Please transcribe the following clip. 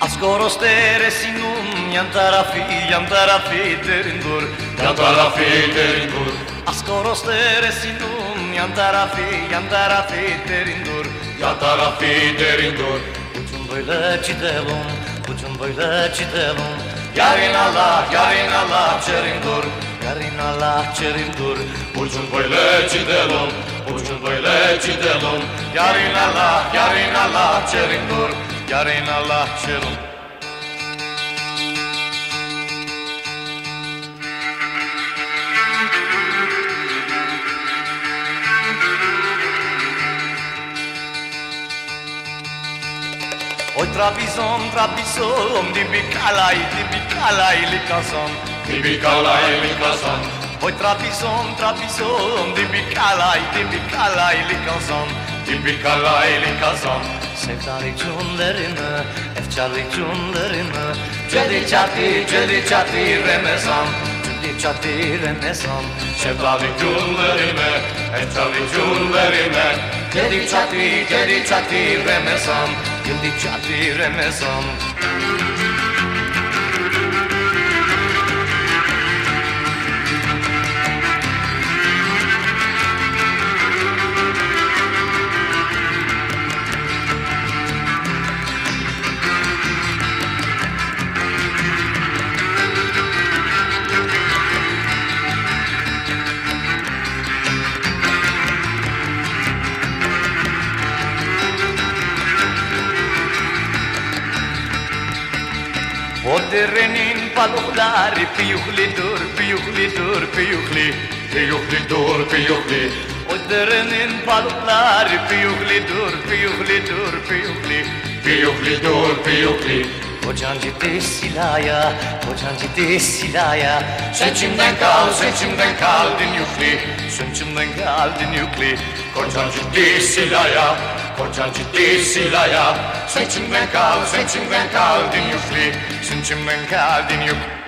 Ascoro stere sinun yan tarafi yan tarafi derin dur Yan tarafı derin dur Ascoro stere sinun yan tarafi yan tarafi derin dur Yan tarafı derin dur Ucun böyle çidelum ucun böyle çidelum Yarın Allah yarın Allah çerin dur Yarın Allah çerin dur Ucun böyle çidelum Ucun böyle çidelum Yarın Allah yarın Allah çerin dur Yarın Allah çerin Oy Trabzon, Trabzon, dibi kalay, dibi kalay likazon. Gibi kalaylı kazan Oy Trabzon, Trabzon, dibi kalay, dibi kalay likazon. Gibi kalaylı kazan Sevdalık cümlerimi, efkarlık cümlerimi. Cedi çati cedi çati remezan Cüdi çatı remezan. Sevdalı günlerime Eftalı günlerime Cedi çati cedi çati remezan Cüdi çatı remezan. O derenin balıkları piyukli dur, piyukli dur, piyukli. Piyukli dur piyukli O derenin balıkları piyukli dur, piyukli dur, piyukli. Piyukli dur piyukli Kocan ciddi silaya, kocan ciddi silaya. Seçimden kal seçimden kal din yükli Sönçümden kaldın yükli. Kocan ciddi silaya Kocan ciddi silaya Seçimden kal seçimden kal din yükli Sönçümden kaldın yükli.